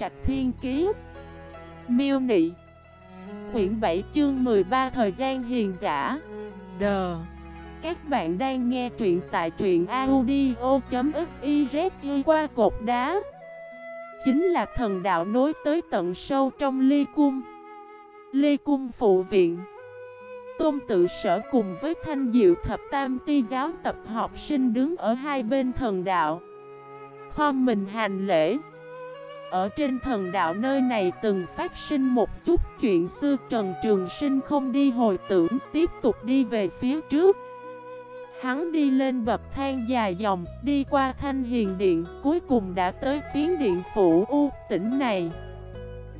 Trạch Thiên Kiế Miêu Nị. Quyển 7 chương 13 Thời gian hiền giả. Đờ Các bạn đang nghe truyện tại truyện audio.xyz qua cột đá. Chính là thần đạo nối tới tận sâu trong ly cung. Ly cung phụ viện. Tôn tự sở cùng với thanh diệu thập tam ti giáo tập học sinh đứng ở hai bên thần đạo. Khom mình hành lễ. Ở trên thần đạo nơi này từng phát sinh một chút chuyện xưa Trần Trường Sinh không đi hồi tưởng tiếp tục đi về phía trước. Hắn đi lên bậc thang dài dòng, đi qua thanh hiền điện, cuối cùng đã tới phiến điện phủ U tỉnh này.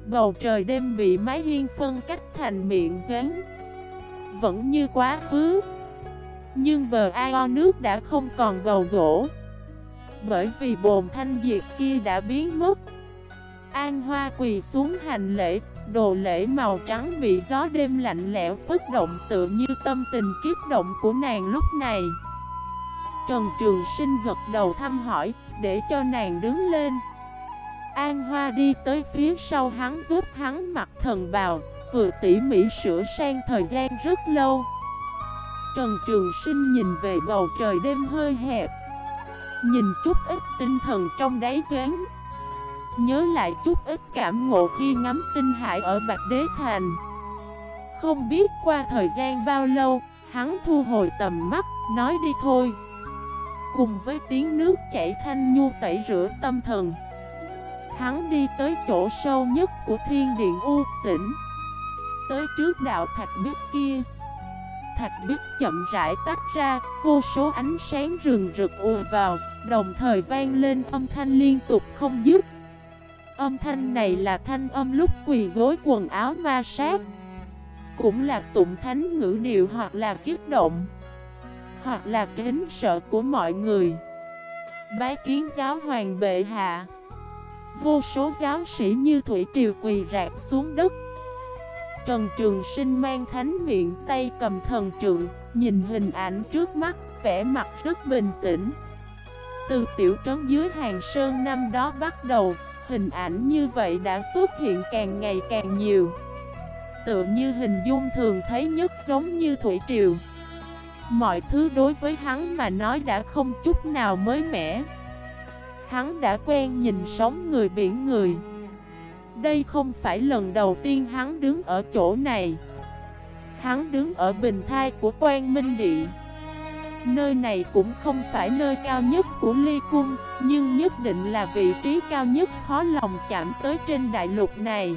Bầu trời đêm bị mái hiên phân cách thành miệng giếng vẫn như quá khứ. Nhưng bờ ao nước đã không còn bầu gỗ Bởi vì bồn thanh diệt kia đã biến mất. An Hoa quỳ xuống hành lễ, Đồ lễ màu trắng bị gió đêm lạnh lẽo phức động tự như tâm tình kiếp động của nàng lúc này. Trần Trường Sinh gật đầu thăm hỏi, để cho nàng đứng lên. An Hoa đi tới phía sau hắn giúp hắn mặc thần bào, vừa tỉ mỉ sửa sang thời gian rất lâu. Trần Trường Sinh nhìn về bầu trời đêm hơi hẹp, Nhìn chút ít tinh thần trong đáy giếng. Nhớ lại chút ít cảm ngộ khi ngắm tinh hải ở Bạch Đế Thành. Không biết qua thời gian bao lâu Hắn thu hồi tầm mắt, nói đi thôi. Cùng với tiếng nước chảy thanh nhu tẩy rửa tâm thần Hắn đi tới chỗ sâu nhất của thiên điện U tỉnh tới trước đạo thạch bích kia Thạch bích chậm rãi tách ra, vô số ánh sáng rừng rực ùa vào, đồng thời vang lên âm thanh liên tục không dứt. Âm thanh này là thanh âm lúc quỳ gối quần áo ma sát. Cũng là tụng thánh ngữ điệu hoặc là kiếp động. Hoặc là kính sợ của mọi người. Bái kiến giáo hoàng bệ hạ. Vô số giáo sĩ như thủy triều quỳ rạc xuống đất. Trần Trường Sinh mang thánh miệng tay cầm thần trượng, nhìn hình ảnh trước mắt, vẻ mặt rất bình tĩnh. Từ tiểu trấn dưới hàng sơn năm đó bắt đầu, hình ảnh như vậy đã xuất hiện càng ngày càng nhiều. Tựa như hình dung thường thấy nhất giống như thủy triều. Mọi thứ đối với hắn mà nói đã không chút nào mới mẻ. Hắn đã quen nhìn sống người biển người. Đây không phải lần đầu tiên hắn đứng ở chỗ này Hắn đứng ở bình thai của quan minh điện Nơi này cũng không phải nơi cao nhất của ly cung, Nhưng nhất định là vị trí cao nhất khó lòng chạm tới trên đại lục này.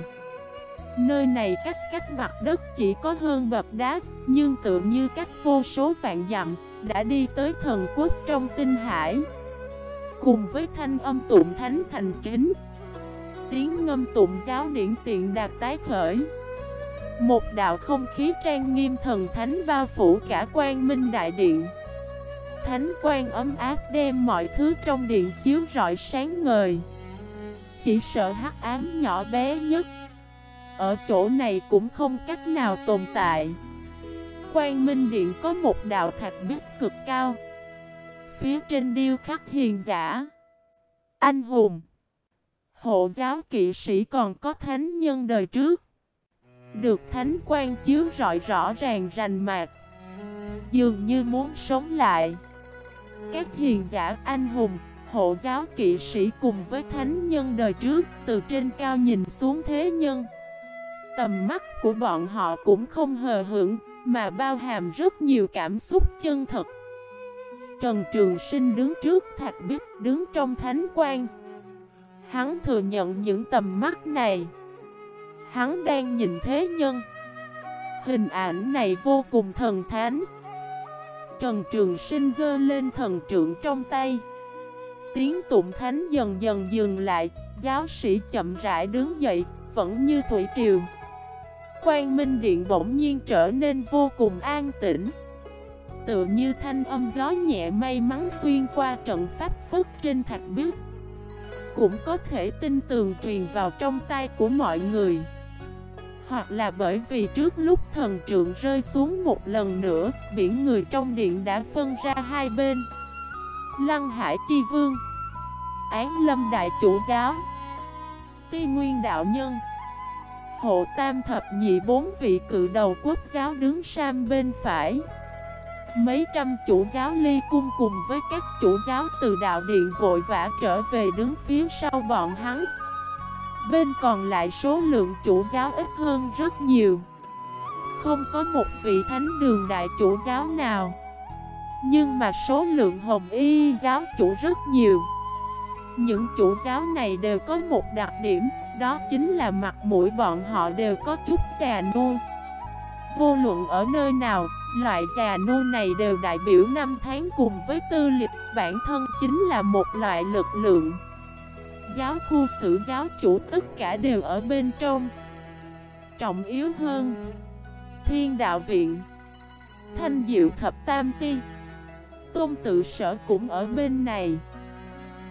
Nơi này cách cách mặt đất chỉ có hơn bập đá, Nhưng tự như cách vô số vạn dặm, Đã đi tới thần quốc trong tinh hải. Cùng với thanh âm tụng thánh thành kính, tiếng ngâm tụng giáo điển tiện đạt tái khởi. Một đạo không khí trang nghiêm thần thánh bao phủ cả quan minh đại điện. Thánh quan ấm áp đem mọi thứ trong điện chiếu rọi sáng ngời. Chỉ sợ hắc ám nhỏ bé nhất Ở chỗ này cũng không cách nào tồn tại. Quan Minh Điện có một đạo thạch bích cực cao. Phía trên điêu khắc hiền giả. Anh hùng. Hộ giáo kỵ sĩ còn có thánh nhân đời trước. Được thánh quan chiếu rọi rõ ràng rành mạc. Dường như muốn sống lại. Các hiền giả anh hùng, hộ giáo kỵ sĩ cùng với thánh nhân đời trước Từ trên cao nhìn xuống thế nhân. Tầm mắt của bọn họ cũng không hờ hững Mà bao hàm rất nhiều cảm xúc chân thật. Trần Trường Sinh đứng trước thạch bích đứng trong thánh quan. Hắn thừa nhận những tầm mắt này. Hắn đang nhìn thế nhân. Hình ảnh này vô cùng thần thánh. Trần Trường Sinh dơ lên thần trượng trong tay. Tiếng tụng thánh dần dần dừng lại, Giáo sĩ chậm rãi đứng dậy, Vẫn như thủy triều. Quang Minh Điện bỗng nhiên trở nên vô cùng an tĩnh. Tựa như thanh âm gió nhẹ may mắn xuyên qua trận pháp phức trên thạch biếc cũng có thể tin tường truyền vào trong tay của mọi người. Hoặc là bởi vì trước lúc thần trượng rơi xuống một lần nữa, Biển người trong điện đã phân ra hai bên. Lăng Hải Chi Vương, Án Lâm Đại Chủ Giáo, Ti Nguyên Đạo Nhân, Hộ tam thập nhị bốn vị cự đầu quốc giáo đứng sang bên phải. Mấy trăm chủ giáo ly cung cùng với các chủ giáo từ đạo điện vội vã trở về đứng phía sau bọn hắn. Bên còn lại số lượng chủ giáo ít hơn rất nhiều. Không có một vị thánh đường đại chủ giáo nào. Nhưng mà số lượng hồng y giáo chủ rất nhiều. Những chủ giáo này đều có một đặc điểm, Đó chính là mặt mũi bọn họ đều có chút già nua. Vô luận ở nơi nào, Loại già nua này đều đại biểu năm tháng cùng với tư lịch, bản thân chính là một loại lực lượng. Giáo khu sử giáo chủ tất cả đều ở bên trong. Trọng yếu hơn, Thiên đạo viện, Thanh diệu thập tam ti. Tôn tự sở cũng ở bên này.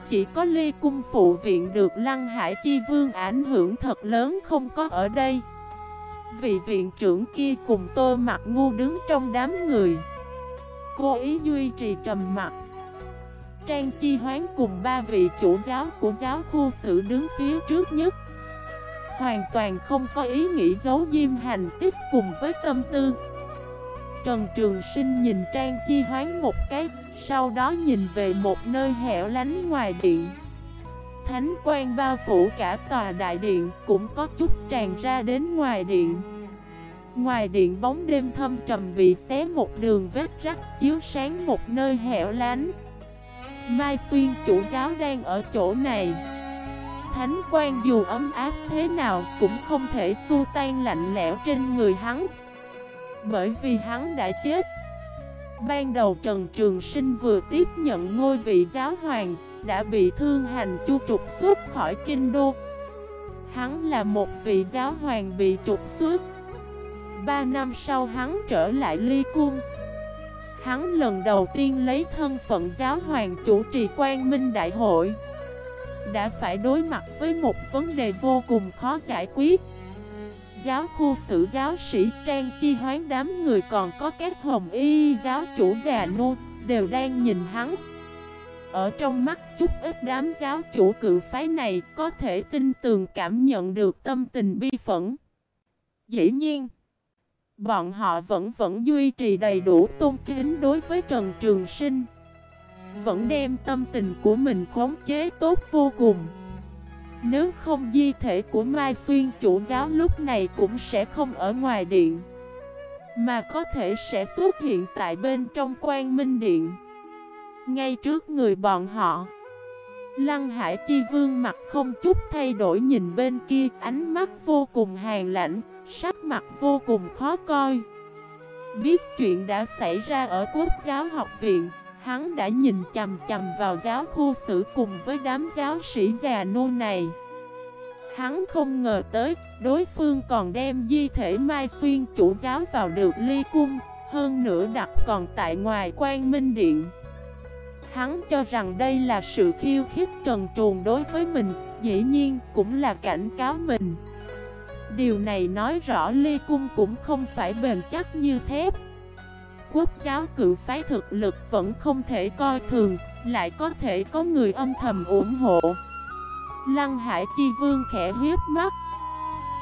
Chỉ có ly cung phụ viện được Lăng Hải Chi Vương ảnh hưởng thật lớn không có ở đây. Vị viện trưởng kia cùng tô mặt ngu đứng trong đám người. Cô ý duy trì trầm mặt Trang Chi Hoán cùng ba vị chủ giáo của giáo khu sử đứng phía trước nhất. Hoàn toàn không có ý nghĩ giấu diêm hành tích cùng với tâm tư. Trần Trường Sinh nhìn Trang Chi Hoán một cái, Sau đó nhìn về một nơi hẻo lánh ngoài điện. Thánh quan bao phủ cả tòa đại điện Cũng có chút tràn ra đến ngoài điện. Ngoài điện bóng đêm thâm trầm bị xé một đường vết rách chiếu sáng một nơi hẻo lánh. Mai Xuyên chủ giáo đang ở chỗ này. Thánh quan dù ấm áp thế nào cũng không thể xua tan lạnh lẽo trên người hắn. Bởi vì hắn đã chết. Ban đầu Trần Trường Sinh vừa tiếp nhận ngôi vị giáo hoàng Đã bị thương hành chu trục xuất khỏi kinh đô. Hắn là một vị giáo hoàng bị trục xuất. Ba năm sau hắn trở lại ly cung. Hắn lần đầu tiên lấy thân phận giáo hoàng chủ trì quan minh đại hội. Đã phải đối mặt với một vấn đề vô cùng khó giải quyết. Giáo khu sử giáo sĩ trang chi hoán đám người còn có các hồng y, giáo chủ già nu Đều đang nhìn hắn. Ở trong mắt chút ít đám giáo chủ cự phái này Có thể tin tường cảm nhận được tâm tình bi phẫn. Dĩ nhiên Bọn họ vẫn vẫn duy trì đầy đủ tôn kính đối với Trần Trường Sinh. Vẫn đem tâm tình của mình khống chế tốt vô cùng. Nếu không di thể của Mai Xuyên chủ giáo lúc này cũng sẽ không ở ngoài điện, Mà có thể sẽ xuất hiện tại bên trong quan minh điện. Ngay trước người bọn họ, Lăng Hải Chi Vương mặt không chút thay đổi nhìn bên kia, Ánh mắt vô cùng hàn lạnh Sắc mặt vô cùng khó coi. Biết chuyện đã xảy ra ở quốc giáo học viện, Hắn đã nhìn chầm chầm vào giáo khu sử cùng với đám giáo sĩ già nô này. Hắn không ngờ tới, Đối phương còn đem di thể Mai Xuyên chủ giáo vào được ly cung, Hơn nữa đặt còn tại ngoài quan minh điện. Hắn cho rằng đây là sự khiêu khích trần truồng đối với mình, Dĩ nhiên cũng là cảnh cáo mình. Điều này nói rõ ly cung cũng không phải bền chắc như thép Quốc giáo cự phái thực lực vẫn không thể coi thường, Lại có thể có người âm thầm ủng hộ. Lăng Hải Chi Vương khẽ hiếp mắt.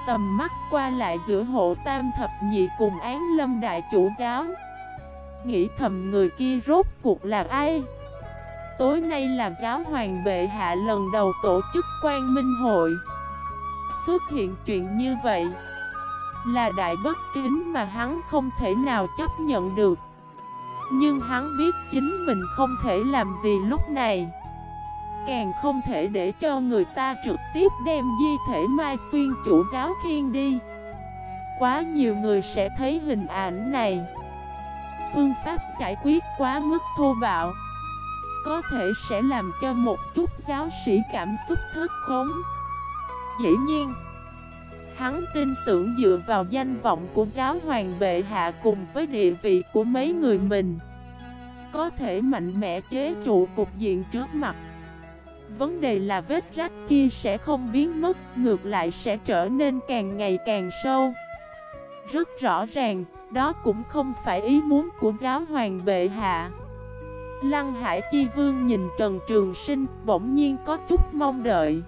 Tầm mắt qua lại giữa hộ tam thập nhị cùng án lâm đại chủ giáo. Nghĩ thầm người kia rốt cuộc là ai? Tối nay là giáo hoàng bệ hạ lần đầu tổ chức quan minh hội. Xuất hiện chuyện như vậy Là đại bất kính mà hắn không thể nào chấp nhận được. Nhưng hắn biết chính mình không thể làm gì lúc này. Càng không thể để cho người ta trực tiếp đem di thể Mai Xuyên chủ giáo khiên đi. Quá nhiều người sẽ thấy hình ảnh này. Phương pháp giải quyết quá mức thô bạo. Có thể sẽ làm cho một chút giáo sĩ cảm xúc thất khốn Dĩ nhiên. Hắn tin tưởng dựa vào danh vọng của giáo hoàng bệ hạ cùng với địa vị của mấy người mình. Có thể mạnh mẽ chế trụ cục diện trước mặt. Vấn đề là vết rách kia sẽ không biến mất Ngược lại sẽ trở nên càng ngày càng sâu. Rất rõ ràng, đó cũng không phải ý muốn của giáo hoàng bệ hạ. Lăng Hải Chi Vương nhìn Trần Trường Sinh bỗng nhiên có chút mong đợi.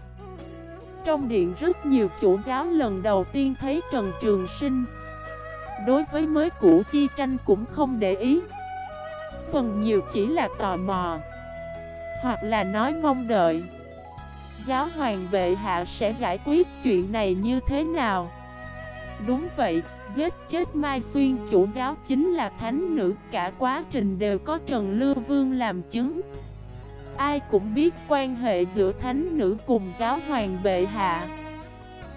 Trong điện rất nhiều chủ giáo lần đầu tiên thấy Trần Trường Sinh. Đối với mới cũ chi tranh cũng không để ý. Phần nhiều chỉ là tò mò Hoặc là nói mong đợi. Giáo hoàng bệ hạ sẽ giải quyết chuyện này như thế nào? Đúng vậy, giết chết Mai Xuyên chủ giáo chính là thánh nữ Cả quá trình đều có Trần Lưu Vương làm chứng. Ai cũng biết quan hệ giữa thánh nữ cùng giáo hoàng bệ hạ.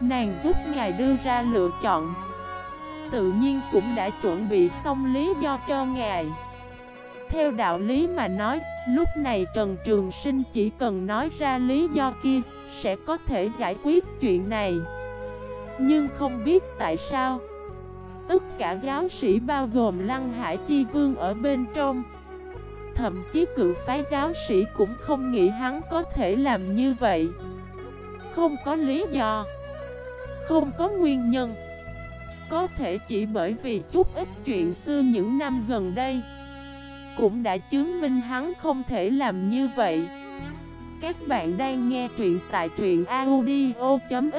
Nàng giúp ngài đưa ra lựa chọn. Tự nhiên cũng đã chuẩn bị xong lý do cho ngài. Theo đạo lý mà nói, Lúc này Trần Trường Sinh chỉ cần nói ra lý do kia, Sẽ có thể giải quyết chuyện này. Nhưng không biết tại sao, Tất cả giáo sĩ bao gồm Lăng Hải Chi Vương ở bên trong Thậm chí cự phái giáo sĩ cũng không nghĩ hắn có thể làm như vậy. Không có lý do. Không có nguyên nhân. Có thể chỉ bởi vì chút ít chuyện xưa những năm gần đây Cũng đã chứng minh hắn không thể làm như vậy. Các bạn đang nghe truyện tại truyện audio.fif